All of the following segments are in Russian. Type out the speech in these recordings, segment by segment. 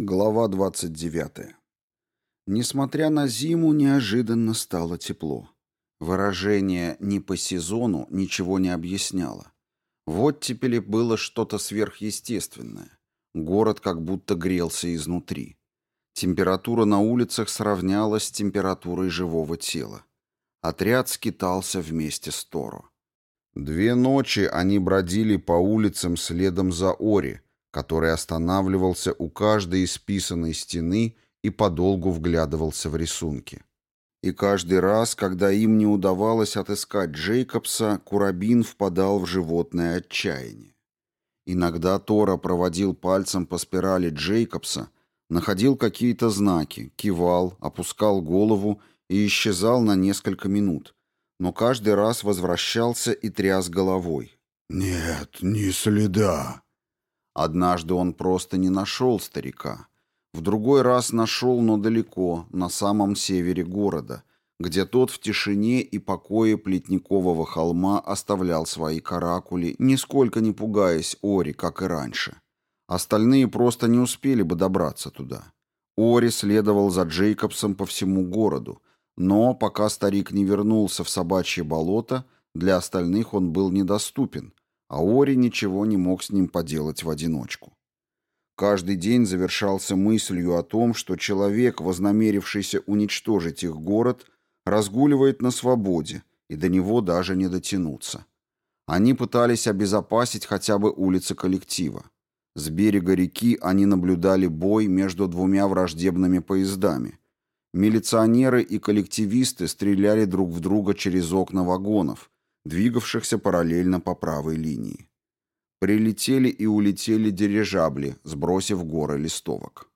Глава 29. Несмотря на зиму, неожиданно стало тепло. Выражение «не по сезону» ничего не объясняло. В оттепели было что-то сверхъестественное. Город как будто грелся изнутри. Температура на улицах сравнялась с температурой живого тела. Отряд скитался вместе с Торо. Две ночи они бродили по улицам следом за Ори, который останавливался у каждой исписанной стены и подолгу вглядывался в рисунки. И каждый раз, когда им не удавалось отыскать Джейкобса, Курабин впадал в животное отчаяние. Иногда Тора проводил пальцем по спирали Джейкобса, находил какие-то знаки, кивал, опускал голову и исчезал на несколько минут, но каждый раз возвращался и тряс головой. «Нет, ни следа». Однажды он просто не нашел старика. В другой раз нашел, но далеко, на самом севере города, где тот в тишине и покое Плетникового холма оставлял свои каракули, нисколько не пугаясь Ори, как и раньше. Остальные просто не успели бы добраться туда. Ори следовал за Джейкобсом по всему городу, но пока старик не вернулся в собачье болото, для остальных он был недоступен, а Ори ничего не мог с ним поделать в одиночку. Каждый день завершался мыслью о том, что человек, вознамерившийся уничтожить их город, разгуливает на свободе, и до него даже не дотянуться. Они пытались обезопасить хотя бы улицы коллектива. С берега реки они наблюдали бой между двумя враждебными поездами. Милиционеры и коллективисты стреляли друг в друга через окна вагонов, двигавшихся параллельно по правой линии. Прилетели и улетели дирижабли, сбросив горы листовок.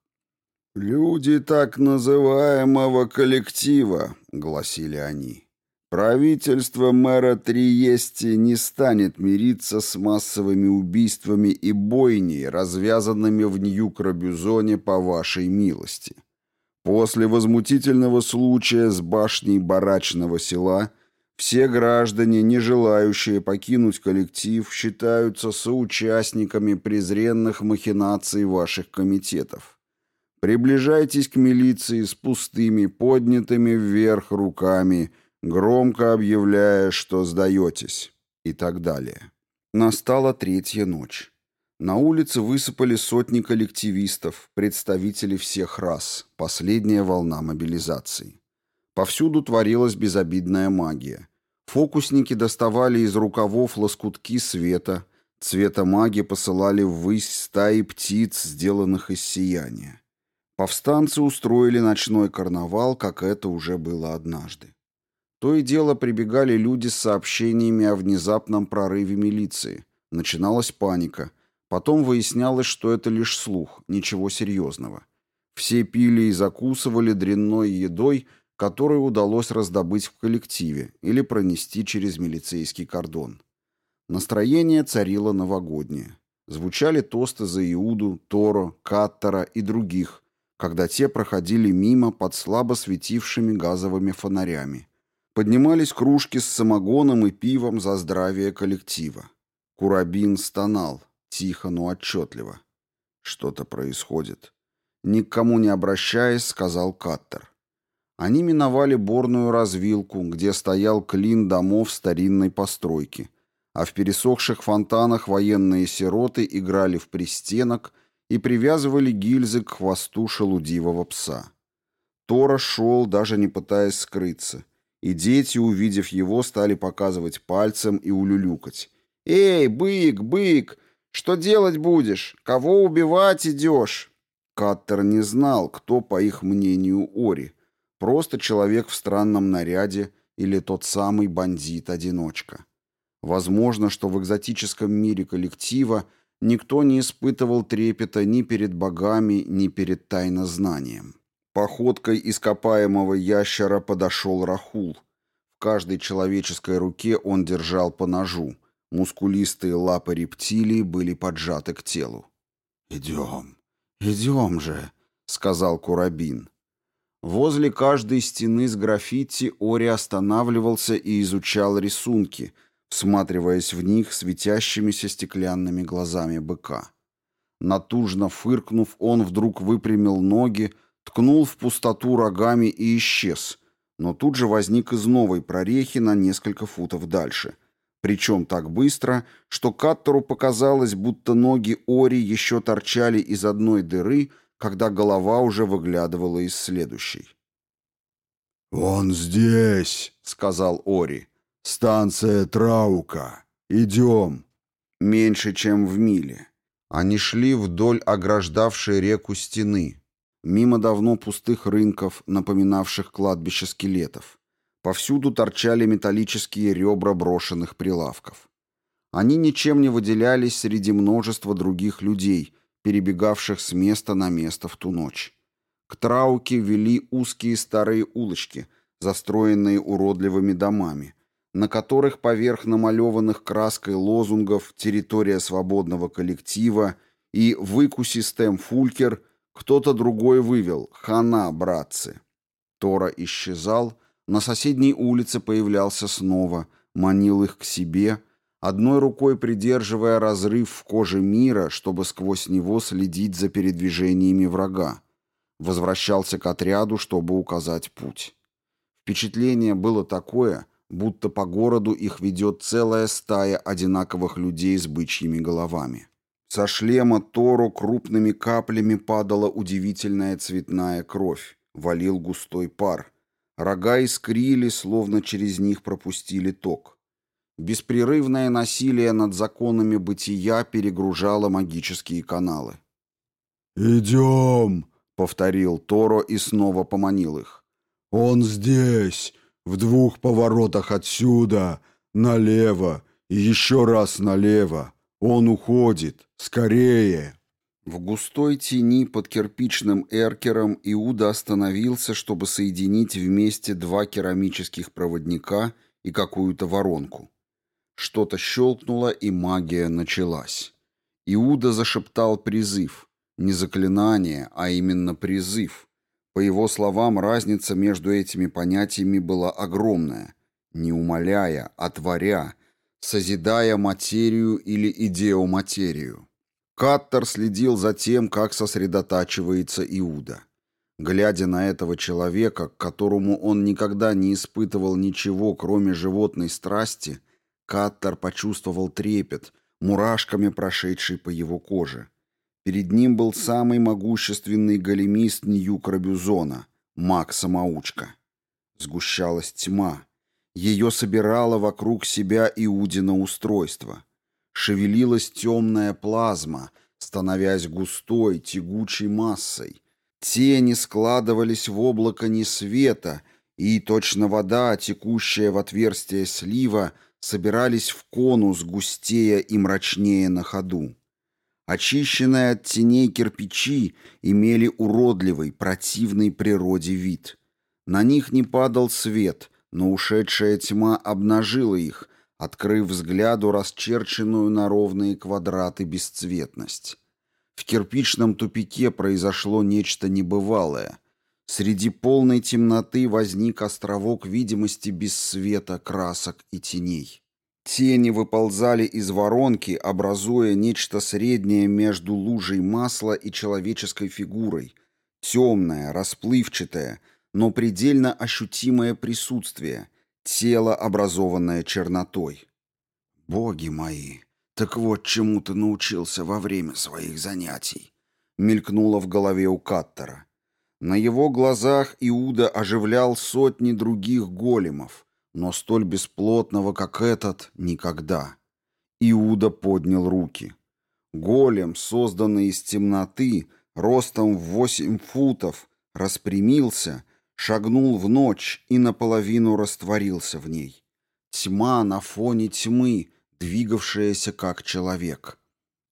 «Люди так называемого коллектива», — гласили они. «Правительство мэра Триести не станет мириться с массовыми убийствами и бойней, развязанными в Нью-Крабюзоне по вашей милости. После возмутительного случая с башней барачного села — все граждане, не желающие покинуть коллектив, считаются соучастниками презренных махинаций ваших комитетов. Приближайтесь к милиции с пустыми, поднятыми вверх руками, громко объявляя, что сдаетесь, и так далее. Настала третья ночь. На улице высыпали сотни коллективистов, представителей всех рас, последняя волна мобилизации. Повсюду творилась безобидная магия. Фокусники доставали из рукавов лоскутки света, цвета маги посылали ввысь стаи птиц, сделанных из сияния. Повстанцы устроили ночной карнавал, как это уже было однажды. То и дело прибегали люди с сообщениями о внезапном прорыве милиции. Начиналась паника. Потом выяснялось, что это лишь слух, ничего серьезного. Все пили и закусывали дрянной едой – которую удалось раздобыть в коллективе или пронести через милицейский кордон. Настроение царило новогоднее. Звучали тосты за Иуду, Торо, Каттера и других, когда те проходили мимо под слабо светившими газовыми фонарями. Поднимались кружки с самогоном и пивом за здравие коллектива. Курабин стонал, тихо, но отчетливо. Что-то происходит. Ни к кому не обращаясь, сказал Каттер. Они миновали борную развилку, где стоял клин домов старинной постройки, а в пересохших фонтанах военные сироты играли в пристенок и привязывали гильзы к хвосту шелудивого пса. Тора шел, даже не пытаясь скрыться, и дети, увидев его, стали показывать пальцем и улюлюкать. «Эй, бык, бык, что делать будешь? Кого убивать идешь?» Каттер не знал, кто, по их мнению, Ори — Просто человек в странном наряде или тот самый бандит-одиночка. Возможно, что в экзотическом мире коллектива никто не испытывал трепета ни перед богами, ни перед тайнознанием. Походкой ископаемого ящера подошел Рахул. В каждой человеческой руке он держал по ножу. Мускулистые лапы рептилии были поджаты к телу. «Идем, идем же», — сказал Курабин. Возле каждой стены с граффити Ори останавливался и изучал рисунки, всматриваясь в них светящимися стеклянными глазами быка. Натужно фыркнув, он вдруг выпрямил ноги, ткнул в пустоту рогами и исчез, но тут же возник из новой прорехи на несколько футов дальше. Причем так быстро, что Каттеру показалось, будто ноги Ори еще торчали из одной дыры, когда голова уже выглядывала из следующей. «Он здесь», — сказал Ори. «Станция Траука. Идем». Меньше, чем в миле. Они шли вдоль ограждавшей реку стены, мимо давно пустых рынков, напоминавших кладбище скелетов. Повсюду торчали металлические ребра брошенных прилавков. Они ничем не выделялись среди множества других людей, перебегавших с места на место в ту ночь. К Трауке вели узкие старые улочки, застроенные уродливыми домами, на которых поверх намалеванных краской лозунгов «Территория свободного коллектива» и «Выкуси стем Фулькер» кто-то другой вывел «Хана, братцы». Тора исчезал, на соседней улице появлялся снова, манил их к себе, одной рукой придерживая разрыв в коже мира, чтобы сквозь него следить за передвижениями врага. Возвращался к отряду, чтобы указать путь. Впечатление было такое, будто по городу их ведет целая стая одинаковых людей с бычьими головами. Со шлема Тору крупными каплями падала удивительная цветная кровь, валил густой пар. Рога искрили, словно через них пропустили ток. Беспрерывное насилие над законами бытия перегружало магические каналы. «Идем!» — повторил Торо и снова поманил их. «Он здесь! В двух поворотах отсюда, налево и еще раз налево. Он уходит. Скорее!» В густой тени под кирпичным эркером Иуда остановился, чтобы соединить вместе два керамических проводника и какую-то воронку. Что-то щелкнуло, и магия началась. Иуда зашептал призыв. Не заклинание, а именно призыв. По его словам, разница между этими понятиями была огромная, не умаляя, а творя, созидая материю или идеоматерию. Каттер следил за тем, как сосредотачивается Иуда. Глядя на этого человека, к которому он никогда не испытывал ничего, кроме животной страсти, Каттер почувствовал трепет, мурашками прошедший по его коже. Перед ним был самый могущественный големист Нью-Крабюзона, маг-самоучка. Сгущалась тьма. Ее собирало вокруг себя Иудина устройство. Шевелилась темная плазма, становясь густой, тягучей массой. Тени складывались в облако несвета, и точно вода, текущая в отверстие слива, собирались в конус густее и мрачнее на ходу. Очищенные от теней кирпичи имели уродливый, противный природе вид. На них не падал свет, но ушедшая тьма обнажила их, открыв взгляду расчерченную на ровные квадраты бесцветность. В кирпичном тупике произошло нечто небывалое. Среди полной темноты возник островок видимости без света, красок и теней. Тени выползали из воронки, образуя нечто среднее между лужей масла и человеческой фигурой. Темное, расплывчатое, но предельно ощутимое присутствие, тело, образованное чернотой. «Боги мои, так вот чему ты научился во время своих занятий», мелькнуло в голове у Каттера. На его глазах Иуда оживлял сотни других големов — но столь бесплотного, как этот, никогда. Иуда поднял руки. Голем, созданный из темноты, ростом в восемь футов, распрямился, шагнул в ночь и наполовину растворился в ней. Тьма на фоне тьмы, двигавшаяся как человек.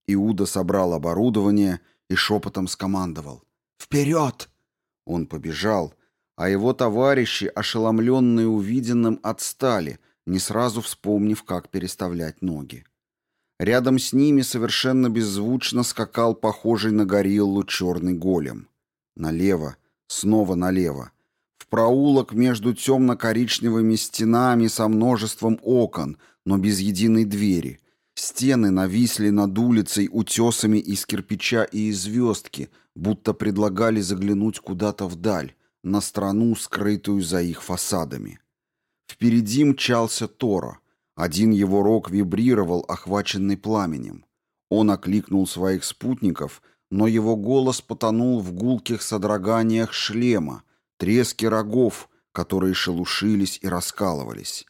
Иуда собрал оборудование и шепотом скомандовал. «Вперед!» Он побежал, а его товарищи, ошеломленные увиденным, отстали, не сразу вспомнив, как переставлять ноги. Рядом с ними совершенно беззвучно скакал похожий на гориллу черный голем. Налево, снова налево. В проулок между темно-коричневыми стенами со множеством окон, но без единой двери. Стены нависли над улицей утесами из кирпича и из звездки, будто предлагали заглянуть куда-то вдаль, на страну, скрытую за их фасадами. Впереди мчался Тора. Один его рог вибрировал, охваченный пламенем. Он окликнул своих спутников, но его голос потонул в гулких содроганиях шлема, треске рогов, которые шелушились и раскалывались.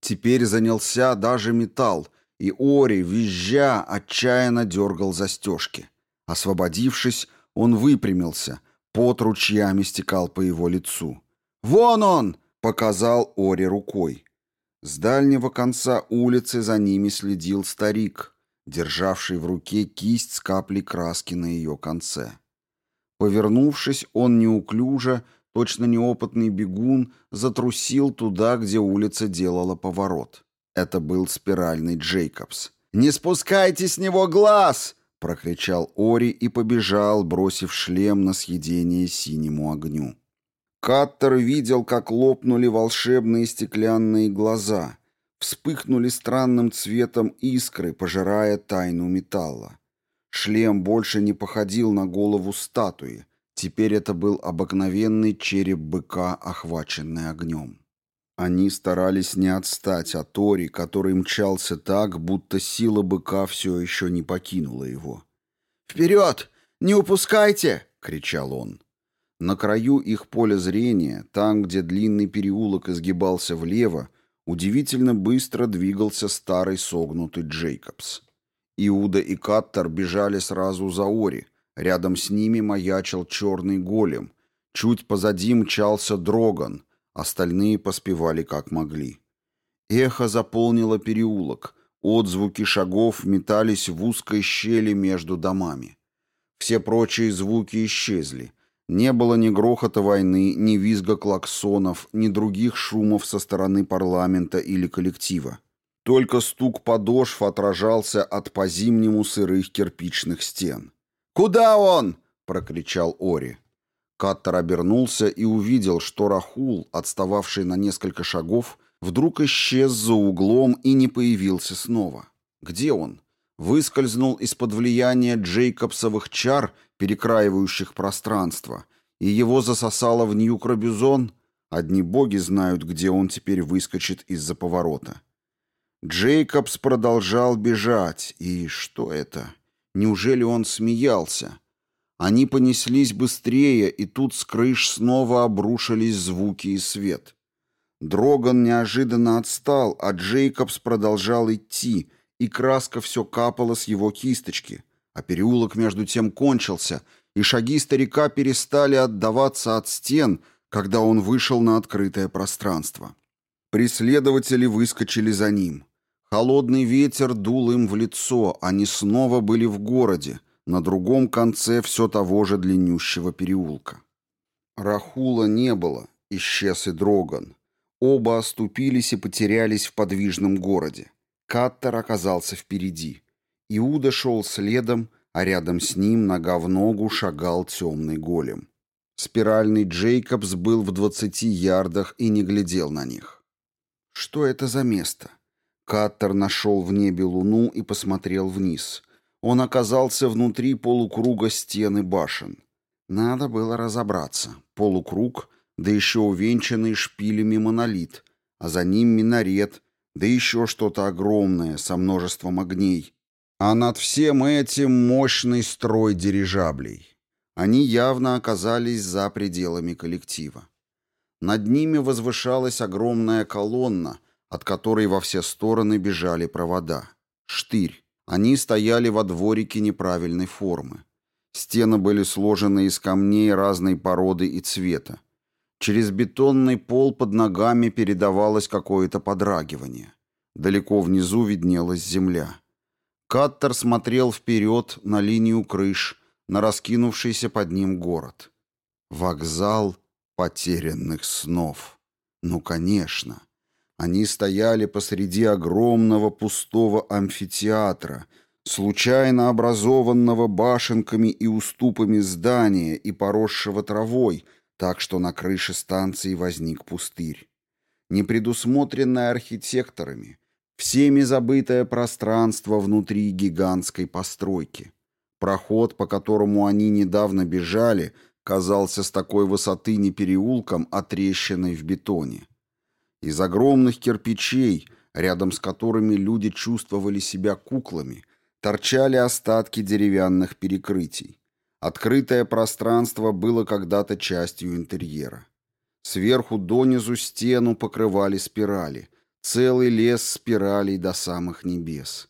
Теперь занялся даже металл, и Ори, визжа, отчаянно дергал застежки. Освободившись, он выпрямился, пот ручьями стекал по его лицу. «Вон он!» — показал Ори рукой. С дальнего конца улицы за ними следил старик, державший в руке кисть с каплей краски на ее конце. Повернувшись, он неуклюже, точно неопытный бегун, затрусил туда, где улица делала поворот. Это был спиральный Джейкобс. «Не спускайте с него глаз!» — прокричал Ори и побежал, бросив шлем на съедение синему огню. Каттер видел, как лопнули волшебные стеклянные глаза, вспыхнули странным цветом искры, пожирая тайну металла. Шлем больше не походил на голову статуи, теперь это был обыкновенный череп быка, охваченный огнем. Они старались не отстать от Тори, который мчался так, будто сила быка все еще не покинула его. «Вперед! Не упускайте!» — кричал он. На краю их поля зрения, там, где длинный переулок изгибался влево, удивительно быстро двигался старый согнутый Джейкобс. Иуда и Каттер бежали сразу за Ори. Рядом с ними маячил черный голем. Чуть позади мчался Дроган — Остальные поспевали как могли. Эхо заполнило переулок. Отзвуки шагов метались в узкой щели между домами. Все прочие звуки исчезли. Не было ни грохота войны, ни визга клаксонов, ни других шумов со стороны парламента или коллектива. Только стук подошв отражался от по-зимнему сырых кирпичных стен. «Куда он?» — прокричал Ори. Каттер обернулся и увидел, что Рахул, отстававший на несколько шагов, вдруг исчез за углом и не появился снова. Где он? Выскользнул из-под влияния Джейкобсовых чар, перекраивающих пространство, и его засосало в Нью-Крабюзон? Одни боги знают, где он теперь выскочит из-за поворота. Джейкобс продолжал бежать, и что это? Неужели он смеялся? Они понеслись быстрее, и тут с крыш снова обрушились звуки и свет. Дроган неожиданно отстал, а Джейкобс продолжал идти, и краска все капала с его кисточки. А переулок между тем кончился, и шаги старика перестали отдаваться от стен, когда он вышел на открытое пространство. Преследователи выскочили за ним. Холодный ветер дул им в лицо, они снова были в городе, на другом конце все того же длиннющего переулка. Рахула не было, исчез и Дроган. Оба оступились и потерялись в подвижном городе. Каттер оказался впереди. Иуда шел следом, а рядом с ним нога в ногу шагал темный голем. Спиральный Джейкобс был в двадцати ярдах и не глядел на них. Что это за место? Каттер нашел в небе луну и посмотрел вниз — он оказался внутри полукруга стены башен. Надо было разобраться. Полукруг, да еще увенчанный шпилями монолит, а за ним минарет, да еще что-то огромное со множеством огней. А над всем этим мощный строй дирижаблей. Они явно оказались за пределами коллектива. Над ними возвышалась огромная колонна, от которой во все стороны бежали провода. Штырь. Они стояли во дворике неправильной формы. Стены были сложены из камней разной породы и цвета. Через бетонный пол под ногами передавалось какое-то подрагивание. Далеко внизу виднелась земля. Каттер смотрел вперед на линию крыш, на раскинувшийся под ним город. Вокзал потерянных снов. Ну, конечно. Они стояли посреди огромного пустого амфитеатра, случайно образованного башенками и уступами здания и поросшего травой, так что на крыше станции возник пустырь. Не предусмотренная архитекторами, Всеми забытое пространство внутри гигантской постройки. Проход, по которому они недавно бежали, казался с такой высоты не переулком, а трещиной в бетоне. Из огромных кирпичей, рядом с которыми люди чувствовали себя куклами, торчали остатки деревянных перекрытий. Открытое пространство было когда-то частью интерьера. Сверху донизу стену покрывали спирали, целый лес спиралей до самых небес.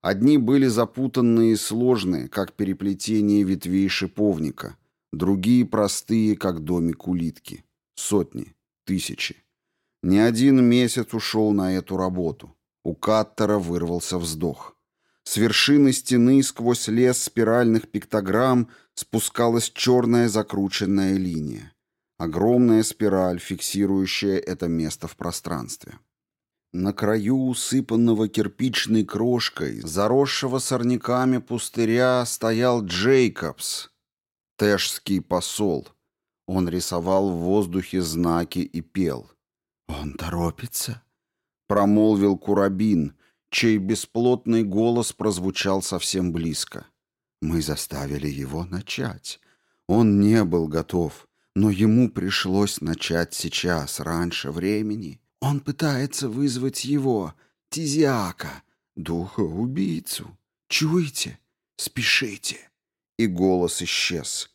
Одни были запутанные и сложные, как переплетение ветвей шиповника, другие простые, как домик улитки. Сотни, тысячи. Не один месяц ушел на эту работу. У Каттера вырвался вздох. С вершины стены сквозь лес спиральных пиктограмм спускалась черная закрученная линия. Огромная спираль, фиксирующая это место в пространстве. На краю усыпанного кирпичной крошкой, заросшего сорняками пустыря, стоял Джейкобс, тэшский посол. Он рисовал в воздухе знаки и пел. «Он торопится?» — промолвил Курабин, чей бесплотный голос прозвучал совсем близко. «Мы заставили его начать. Он не был готов, но ему пришлось начать сейчас, раньше времени. Он пытается вызвать его, Тизиака, духа-убийцу. Чуете? Спешите!» И голос исчез.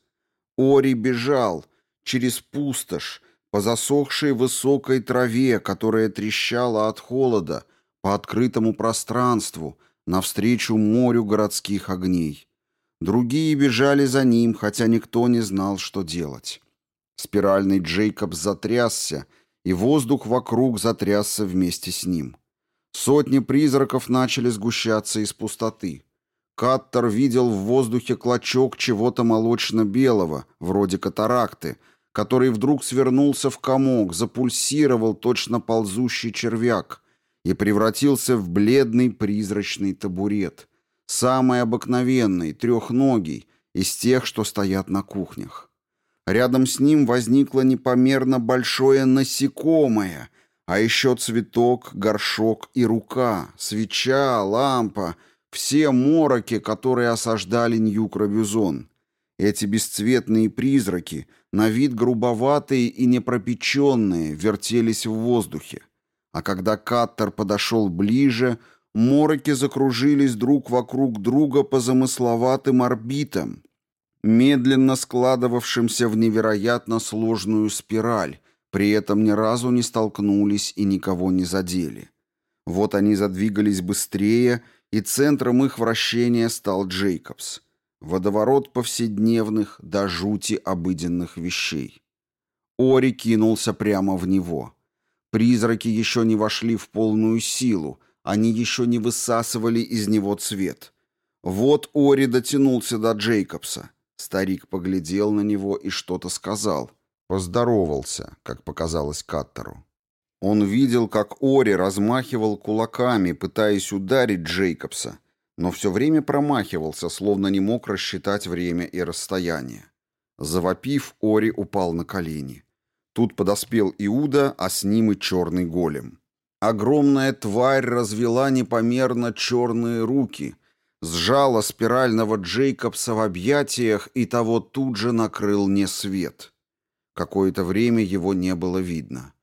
Ори бежал через пустошь, по засохшей высокой траве, которая трещала от холода, по открытому пространству, навстречу морю городских огней. Другие бежали за ним, хотя никто не знал, что делать. Спиральный Джейкоб затрясся, и воздух вокруг затрясся вместе с ним. Сотни призраков начали сгущаться из пустоты. Каттер видел в воздухе клочок чего-то молочно-белого, вроде катаракты, который вдруг свернулся в комок, запульсировал точно ползущий червяк и превратился в бледный призрачный табурет, самый обыкновенный, трехногий, из тех, что стоят на кухнях. Рядом с ним возникло непомерно большое насекомое, а еще цветок, горшок и рука, свеча, лампа, все мороки, которые осаждали Нью-Крабюзон. Эти бесцветные призраки, на вид грубоватые и непропеченные, вертелись в воздухе. А когда Каттер подошел ближе, мороки закружились друг вокруг друга по замысловатым орбитам, медленно складывавшимся в невероятно сложную спираль, при этом ни разу не столкнулись и никого не задели. Вот они задвигались быстрее, и центром их вращения стал Джейкобс. Водоворот повседневных до жути обыденных вещей. Ори кинулся прямо в него. Призраки еще не вошли в полную силу, они еще не высасывали из него цвет. Вот Ори дотянулся до Джейкобса. Старик поглядел на него и что-то сказал. Поздоровался, как показалось Каттеру. Он видел, как Ори размахивал кулаками, пытаясь ударить Джейкобса, но все время промахивался, словно не мог рассчитать время и расстояние. Завопив, Ори упал на колени. Тут подоспел Иуда, а с ним и черный голем. Огромная тварь развела непомерно черные руки, сжала спирального Джейкобса в объятиях и того тут же накрыл не свет. Какое-то время его не было видно.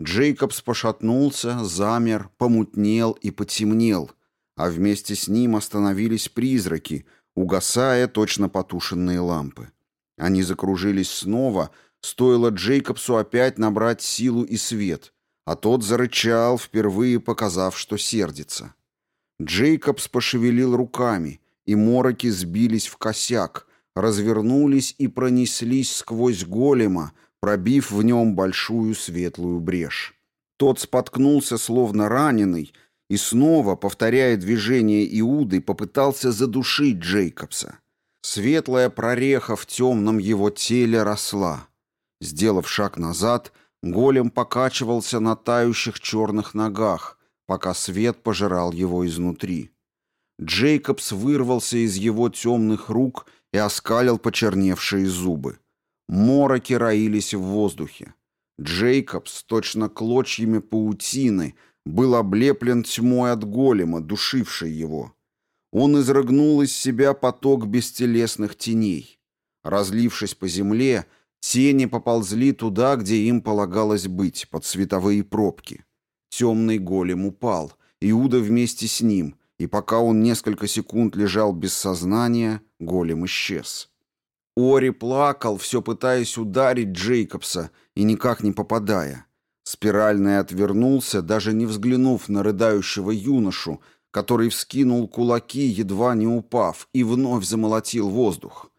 Джейкобс пошатнулся, замер, помутнел и потемнел, а вместе с ним остановились призраки, угасая точно потушенные лампы. Они закружились снова, стоило Джейкобсу опять набрать силу и свет, а тот зарычал, впервые показав, что сердится. Джейкобс пошевелил руками, и мороки сбились в косяк, развернулись и пронеслись сквозь голема, пробив в нем большую светлую брешь. Тот споткнулся, словно раненый, и снова, повторяя движение Иуды, попытался задушить Джейкобса. Светлая прореха в темном его теле росла. Сделав шаг назад, голем покачивался на тающих черных ногах, пока свет пожирал его изнутри. Джейкобс вырвался из его темных рук и оскалил почерневшие зубы. Мороки роились в воздухе. Джейкобс, точно клочьями паутины, был облеплен тьмой от голема, душившей его. Он изрыгнул из себя поток бестелесных теней. Разлившись по земле, тени поползли туда, где им полагалось быть, под световые пробки. Темный голем упал, Иуда вместе с ним, и пока он несколько секунд лежал без сознания, голем исчез. Ори плакал, все пытаясь ударить Джейкобса, и никак не попадая. Спиральный отвернулся, даже не взглянув на рыдающего юношу, который вскинул кулаки, едва не упав, и вновь замолотил воздух.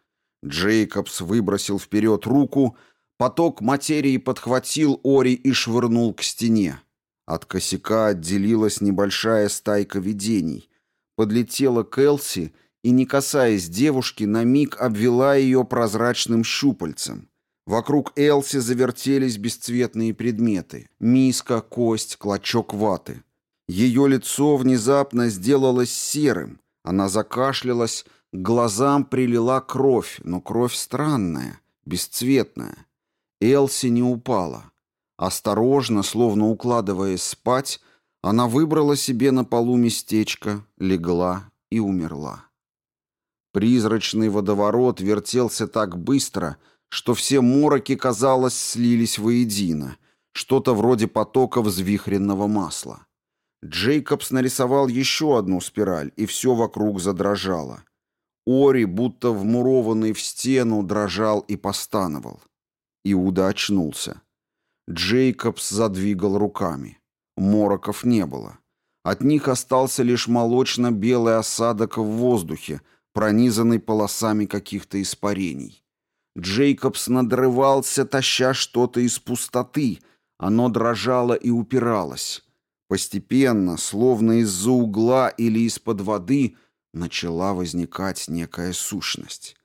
Джейкобс выбросил вперед руку, поток материи подхватил Ори и швырнул к стене. От косяка отделилась небольшая стайка видений. Подлетела Келси и, не касаясь девушки, на миг обвела ее прозрачным щупальцем. Вокруг Элси завертелись бесцветные предметы. Миска, кость, клочок ваты. Ее лицо внезапно сделалось серым. Она закашлялась, к глазам прилила кровь, но кровь странная, бесцветная. Элси не упала. Осторожно, словно укладываясь спать, она выбрала себе на полу местечко, легла и умерла. Призрачный водоворот вертелся так быстро, что все мороки, казалось, слились воедино, что-то вроде потока взвихренного масла. Джейкобс нарисовал еще одну спираль, и все вокруг задрожало. Ори, будто вмурованный в стену, дрожал и постановал. Иуда очнулся. Джейкобс задвигал руками. Мороков не было. От них остался лишь молочно-белый осадок в воздухе, пронизанный полосами каких-то испарений. Джейкобс надрывался, таща что-то из пустоты. Оно дрожало и упиралось. Постепенно, словно из-за угла или из-под воды, начала возникать некая сущность.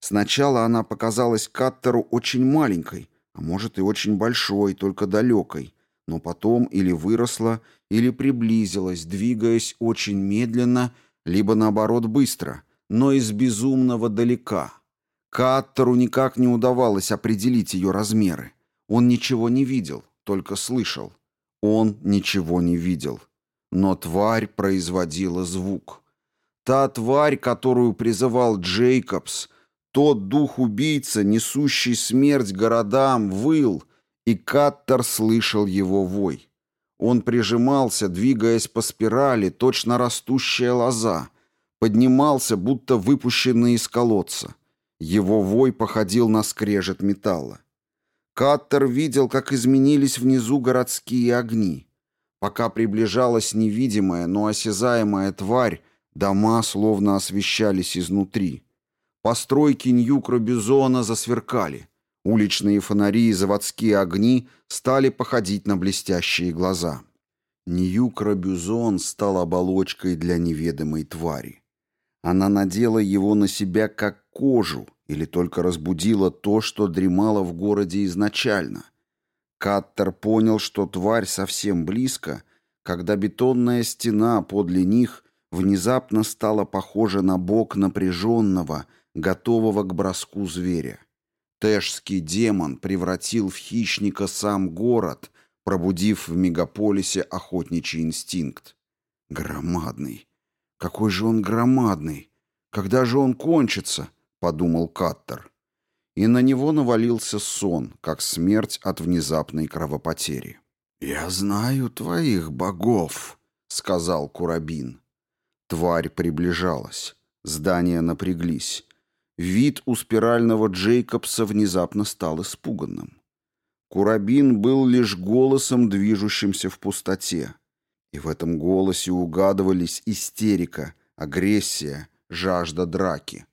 Сначала она показалась Каттеру очень маленькой, а может и очень большой, только далекой, но потом или выросла, или приблизилась, двигаясь очень медленно, либо наоборот быстро, но из безумного далека. Каттеру никак не удавалось определить ее размеры. Он ничего не видел, только слышал. Он ничего не видел. Но тварь производила звук. Та тварь, которую призывал Джейкобс, тот дух-убийца, несущий смерть городам, выл, и Каттер слышал его вой. Он прижимался, двигаясь по спирали, точно растущая лоза, поднимался, будто выпущенный из колодца. Его вой походил на скрежет металла. Каттер видел, как изменились внизу городские огни. Пока приближалась невидимая, но осязаемая тварь, дома словно освещались изнутри. Постройки Нью-Кробюзона засверкали. Уличные фонари и заводские огни стали походить на блестящие глаза. Нью-Кробюзон стал оболочкой для неведомой твари. Она надела его на себя как кожу или только разбудила то, что дремало в городе изначально. Каттер понял, что тварь совсем близко, когда бетонная стена подле них внезапно стала похожа на бок напряженного, готового к броску зверя. Тэшский демон превратил в хищника сам город, пробудив в мегаполисе охотничий инстинкт. Громадный. Какой же он громадный. Когда же он кончится? подумал Каттер. И на него навалился сон, как смерть от внезапной кровопотери. «Я знаю твоих богов», — сказал Курабин. Тварь приближалась. Здания напряглись. Вид у спирального Джейкобса внезапно стал испуганным. Курабин был лишь голосом, движущимся в пустоте. И в этом голосе угадывались истерика, агрессия, жажда драки.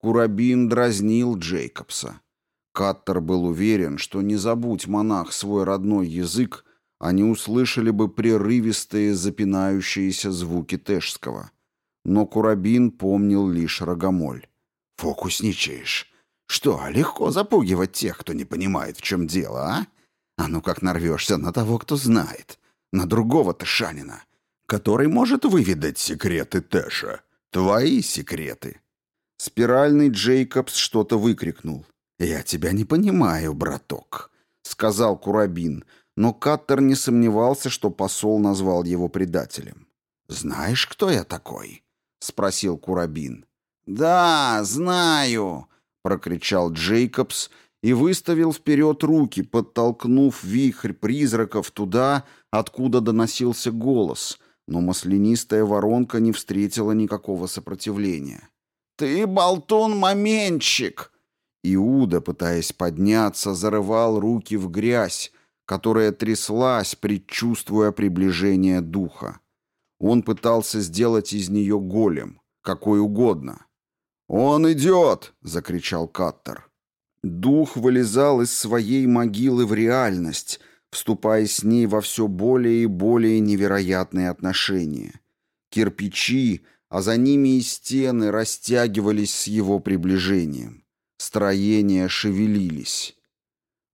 Курабин дразнил Джейкобса. Каттер был уверен, что не забудь монах свой родной язык, они услышали бы прерывистые запинающиеся звуки Тэшского. Но Курабин помнил лишь рогомоль. «Фокусничаешь? Что, легко запугивать тех, кто не понимает, в чем дело, а? А ну как нарвешься на того, кто знает, на другого Тэшанина, который может выведать секреты Тэша, твои секреты». Спиральный Джейкобс что-то выкрикнул. «Я тебя не понимаю, браток», — сказал Курабин, но Каттер не сомневался, что посол назвал его предателем. «Знаешь, кто я такой?» — спросил Курабин. «Да, знаю!» — прокричал Джейкобс и выставил вперед руки, подтолкнув вихрь призраков туда, откуда доносился голос, но маслянистая воронка не встретила никакого сопротивления. «Ты болтун-моменщик!» Иуда, пытаясь подняться, зарывал руки в грязь, которая тряслась, предчувствуя приближение духа. Он пытался сделать из нее голем, какой угодно. «Он идет!» — закричал Каттер. Дух вылезал из своей могилы в реальность, вступая с ней во все более и более невероятные отношения. Кирпичи, а за ними и стены растягивались с его приближением. Строения шевелились.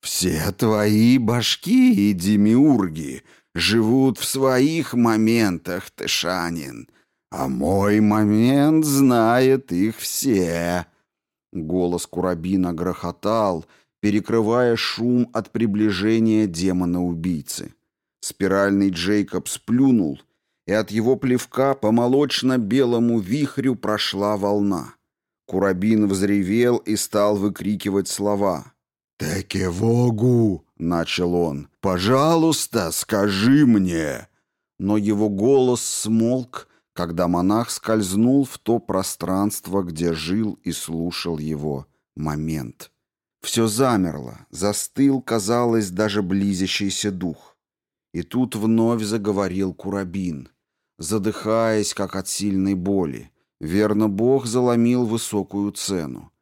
«Все твои башки и демиурги живут в своих моментах, Тышанин, а мой момент знает их все». Голос Курабина грохотал, перекрывая шум от приближения демона-убийцы. Спиральный Джейкоб сплюнул, и от его плевка по молочно-белому вихрю прошла волна. Курабин взревел и стал выкрикивать слова. «Текевогу!» — начал он. «Пожалуйста, скажи мне!» Но его голос смолк, когда монах скользнул в то пространство, где жил и слушал его момент. Все замерло, застыл, казалось, даже близящийся дух. И тут вновь заговорил Курабин, задыхаясь, как от сильной боли. Верно, Бог заломил высокую цену.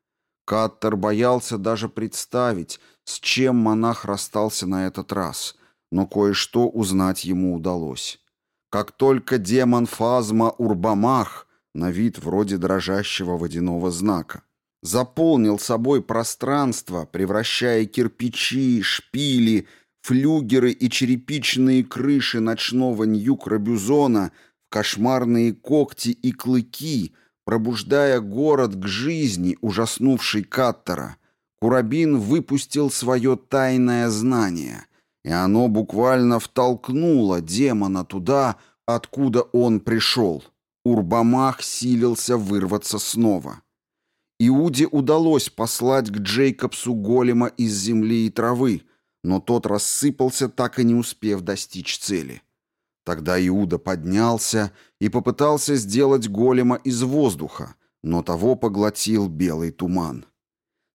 Каттер боялся даже представить, с чем монах расстался на этот раз, но кое-что узнать ему удалось. Как только демон Фазма Урбамах, на вид вроде дрожащего водяного знака, заполнил собой пространство, превращая кирпичи, шпили, флюгеры и черепичные крыши ночного Ньюк-Рабюзона в кошмарные когти и клыки — Пробуждая город к жизни, ужаснувший Каттера, Курабин выпустил свое тайное знание, и оно буквально втолкнуло демона туда, откуда он пришел. Урбамах силился вырваться снова. Иуде удалось послать к Джейкобсу голема из земли и травы, но тот рассыпался, так и не успев достичь цели. Тогда Иуда поднялся и попытался сделать голема из воздуха, но того поглотил белый туман.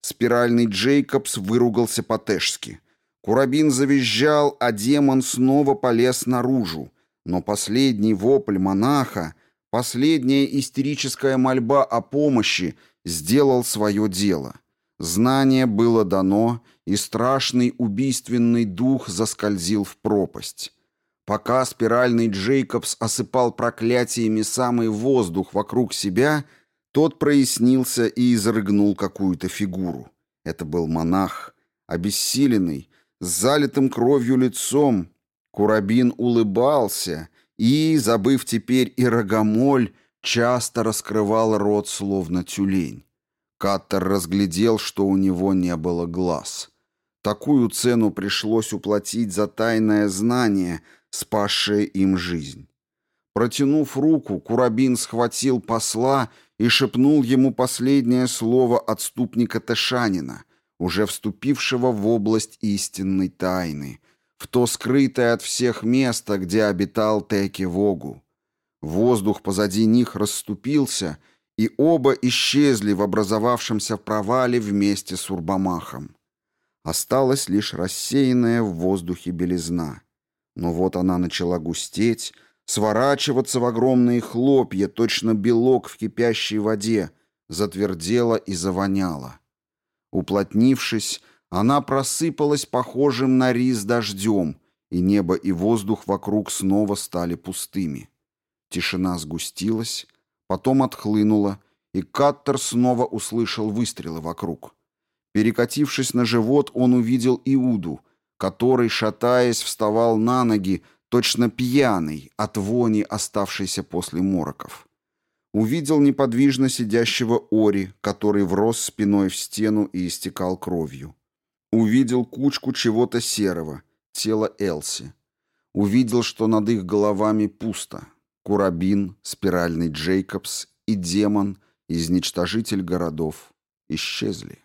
Спиральный Джейкобс выругался по-тешски. Курабин завизжал, а демон снова полез наружу. Но последний вопль монаха, последняя истерическая мольба о помощи сделал свое дело. Знание было дано, и страшный убийственный дух заскользил в пропасть. Пока спиральный Джейкобс осыпал проклятиями самый воздух вокруг себя, тот прояснился и изрыгнул какую-то фигуру. Это был монах, обессиленный, с залитым кровью лицом. Курабин улыбался и, забыв теперь и рогомоль, часто раскрывал рот, словно тюлень. Каттер разглядел, что у него не было глаз. Такую цену пришлось уплатить за тайное знание — спасшее им жизнь. Протянув руку, Курабин схватил посла и шепнул ему последнее слово отступника Тэшанина, уже вступившего в область истинной тайны, в то скрытое от всех место, где обитал Теки-Вогу. Воздух позади них расступился, и оба исчезли в образовавшемся провале вместе с Урбамахом. Осталась лишь рассеянная в воздухе белизна. Но вот она начала густеть, сворачиваться в огромные хлопья, точно белок в кипящей воде, затвердела и завоняла. Уплотнившись, она просыпалась похожим на рис дождем, и небо и воздух вокруг снова стали пустыми. Тишина сгустилась, потом отхлынула, и Каттер снова услышал выстрелы вокруг. Перекатившись на живот, он увидел Иуду, который, шатаясь, вставал на ноги, точно пьяный от вони, оставшейся после мороков. Увидел неподвижно сидящего Ори, который врос спиной в стену и истекал кровью. Увидел кучку чего-то серого, тело Элси. Увидел, что над их головами пусто. Курабин, спиральный Джейкобс и демон, изничтожитель городов, исчезли.